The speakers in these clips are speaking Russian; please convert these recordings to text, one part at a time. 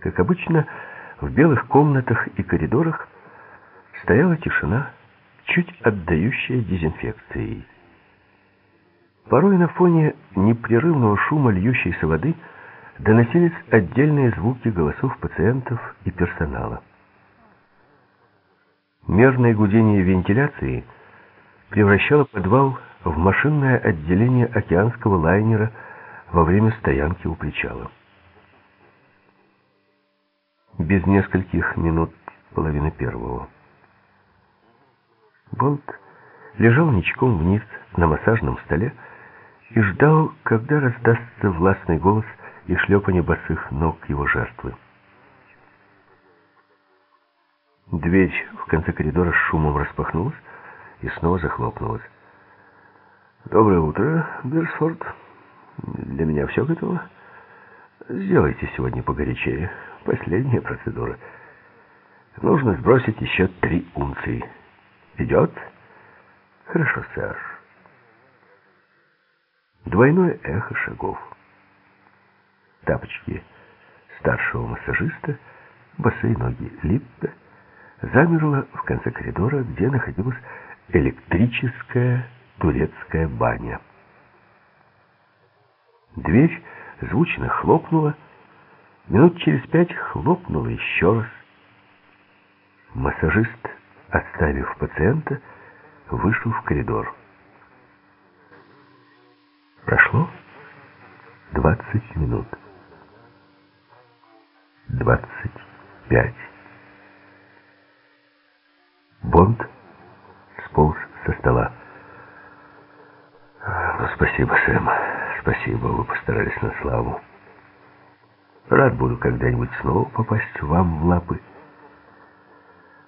Как обычно, в белых комнатах и коридорах стояла тишина, чуть отдающая дезинфекцией. Порой на фоне непрерывного шума льющейся воды доносились отдельные звуки голосов пациентов и персонала. Мерное гудение вентиляции превращало подвал в машинное отделение океанского лайнера во время стоянки у причала. Без нескольких минут половины первого. Болт лежал ничком вниз на массажном столе и ждал, когда раздастся властный голос и шлепанье босых ног его жертвы. Дверь в конце коридора с шумом распахнулась и снова захлопнулась. «Доброе утро, Берсфорд. Для меня все готово. Сделайте сегодня погорячее. Последняя процедура. Нужно сбросить еще три унции. Идет?» «Хорошо, сэр». Двойное эхо шагов. Тапочки старшего массажиста, босые ноги Липпе, замерла в конце коридора, где находилась электрическая турецкая баня. Дверь звучно хлопнула, минут через пять хлопнула еще раз. Массажист, оставив пациента, вышел в коридор. Прошло двадцать минут. Двадцать пять. Бонд сполз со стола. Ну, спасибо, Сэм. Спасибо, вы постарались на славу. Рад буду когда-нибудь снова попасть вам в лапы.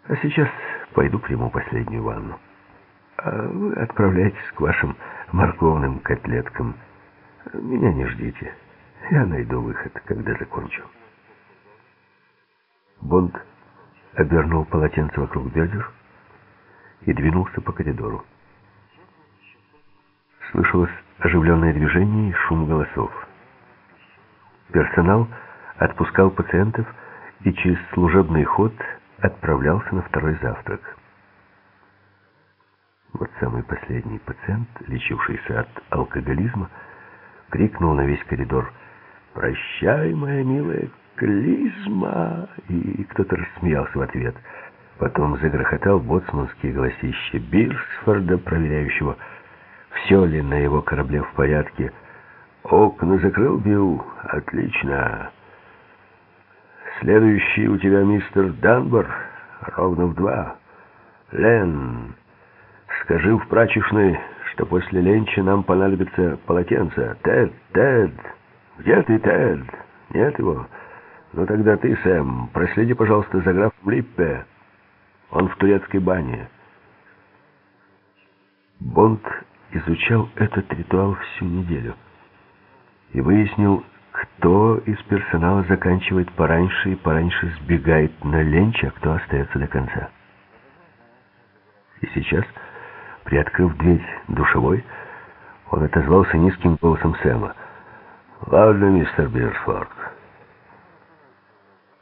А сейчас пойду приму последнюю ванну. А вы отправляйтесь к вашим морковным котлеткам. Меня не ждите. Я найду выход, когда закончу. Бонд обернул полотенце вокруг бедер и двинулся по коридору. Слышалось оживленное движение и шум голосов. Персонал отпускал пациентов и через служебный ход отправлялся на второй завтрак. Вот самый последний пациент, лечившийся от алкоголизма, крикнул на весь коридор «Прощай, моя милая клизма!» И кто-то рассмеялся в ответ – Потом загрохотал боцманский голосище Бирсфорда, проверяющего, все ли на его корабле в порядке. «Окна закрыл, Билл? Отлично!» «Следующий у тебя мистер Данбор, ровно в два. Лен, скажи в прачечной, что после ленча нам понадобится полотенце. Тед, Тед, где ты, Тед? Нет его? Ну тогда ты, Сэм, проследи, пожалуйста, за графом Липпе». Он в турецкой бане. Бонд изучал этот ритуал всю неделю и выяснил, кто из персонала заканчивает пораньше и пораньше сбегает на ленч, а кто остается до конца. И сейчас, приоткрыв дверь душевой, он отозвался низким голосом Сэма. «Ладно, мистер Бирсфорд».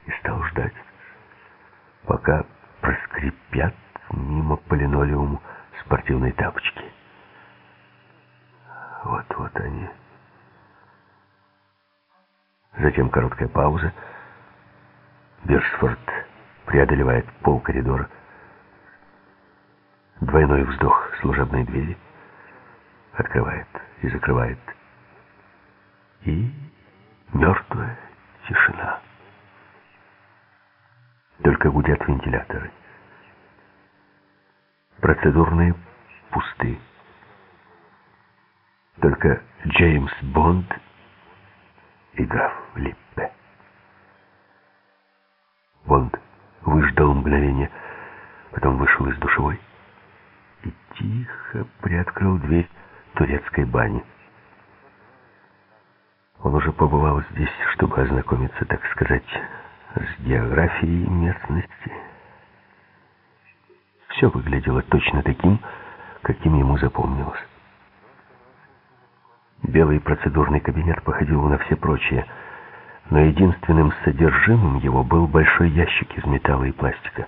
И стал ждать, пока проскрипят мимо по линолеуму спортивной тапочки. Вот-вот они. Затем короткая пауза. Берсфорд преодолевает пол коридора. Двойной вздох служебной двери. Открывает и закрывает. И мертвая тишина только гудят вентиляторы. Процедурные пусты. Только Джеймс Бонд и граф Липпе. Бонд выждал мгновение, потом вышел из душевой и тихо приоткрыл дверь турецкой бани. Он уже побывал здесь, чтобы ознакомиться, так сказать, с географией местности. Все выглядело точно таким, каким ему запомнилось. Белый процедурный кабинет походил на все прочие. но единственным содержимым его был большой ящик из металла и пластика.